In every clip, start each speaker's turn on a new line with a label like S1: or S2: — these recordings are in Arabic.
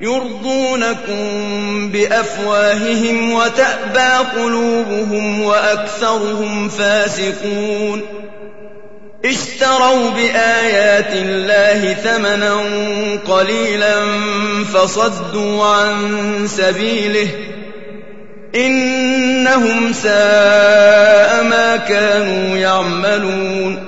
S1: يرضونكم بافواههم وتابى قلوبهم واكثرهم فاسقون اشتروا بايات الله ثمنا قليلا فصدوا عن سبيله انهم ساء ما كانوا يعملون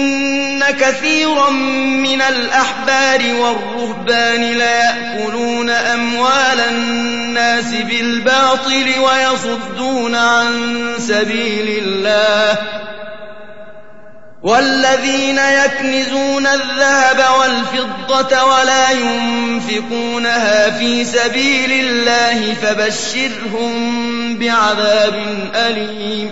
S1: كثيرا من الأحبار والرهبان لا يأكلون أموال الناس بالباطل ويصدون عن سبيل الله والذين يكنزون الذهب والفضة ولا ينفقونها في سبيل الله فبشرهم بعذاب أليم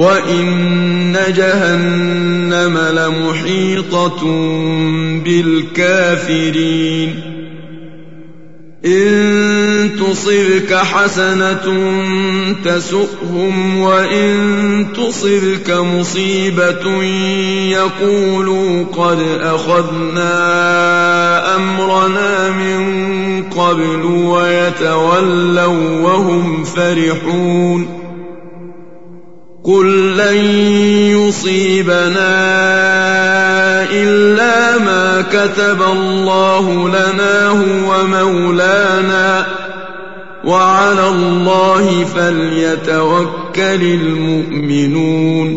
S1: وان جهنم لمحيطه بالكافرين ان تصبك حسنه تسؤهم وان تصبك مصيبه يقولوا قد اخذنا امرنا من قبل ويتولوا وهم فرحون قل لن يصيبنا الا ما كتب الله لنا هو مولانا وعلى الله فليتوكل المؤمنون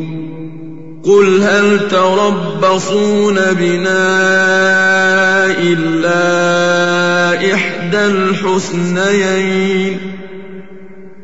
S1: قل هل تربصون بنا الا احدى الحسنيين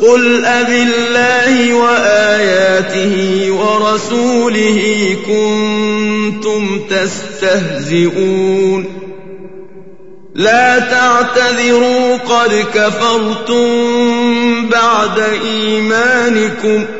S1: قل أبالله وآياته ورسوله كنتم تستهزئون لا تعتذروا قد كفرتم بعد إيمانكم ۖ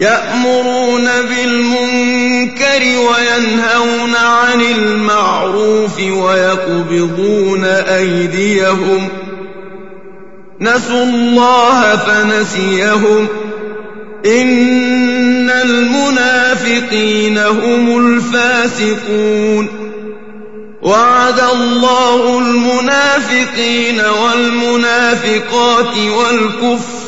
S1: يأمرون بالمنكر وينهون عن المعروف ويقبضون أيديهم نسوا الله فنسيهم إن المنافقين هم الفاسقون وعد الله المنافقين والمنافقات والكفر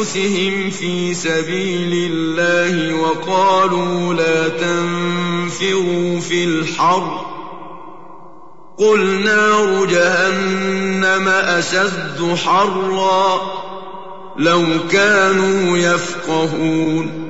S1: أنفسهم في سبيل الله وقالوا لا تنفروا في الحر قل نار جهنم أشد حرا لو كانوا يفقهون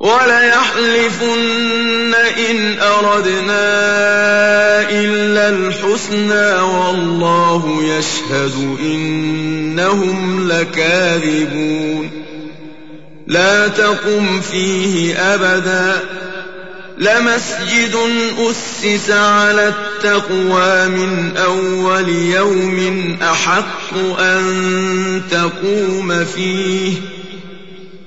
S1: وَلَيَحْلِفُنَّ إِنْ أَرَدْنَا إِلَّا الْحُسْنَىٰ ۖ وَاللَّهُ يَشْهَدُ إِنَّهُمْ لَكَاذِبُونَ لا تقم فيه أبدا لمسجد أسس على التقوى من أول يوم أحق أن تقوم فيه ۖ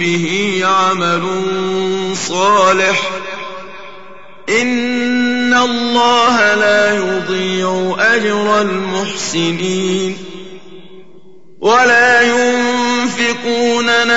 S1: به عمل صالح إن الله لا يضيع أجر المحسنين ولا ينفع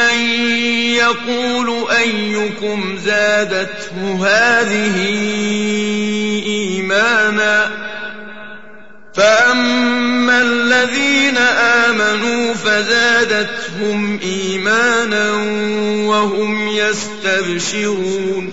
S1: مَّن يَقُولُ أَيُّكُمْ زَادَتْهُ هَٰذِهِ إِيمَانًا فَأَمَّا الَّذِينَ آمَنُوا فَزَادَتْهُمْ إِيمَانًا وَهُمْ يَسْتَبْشِرُونَ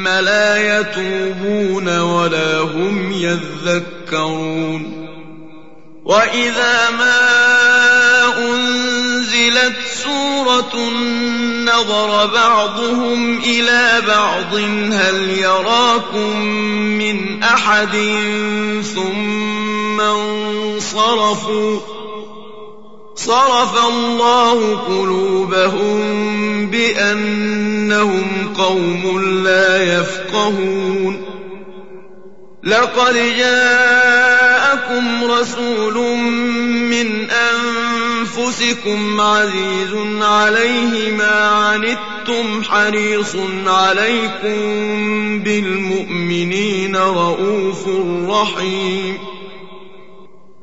S1: ثم لا يتوبون ولا هم يذكرون واذا ما انزلت سوره نظر بعضهم الى بعض هل يراكم من احد ثم انصرفوا صرف الله قلوبهم بأنهم قوم لا يفقهون لقد جاءكم رسول من أنفسكم عزيز عليه ما عنتم حريص عليكم بالمؤمنين رؤوف رحيم